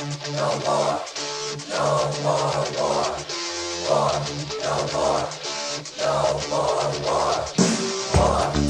بہ بار بار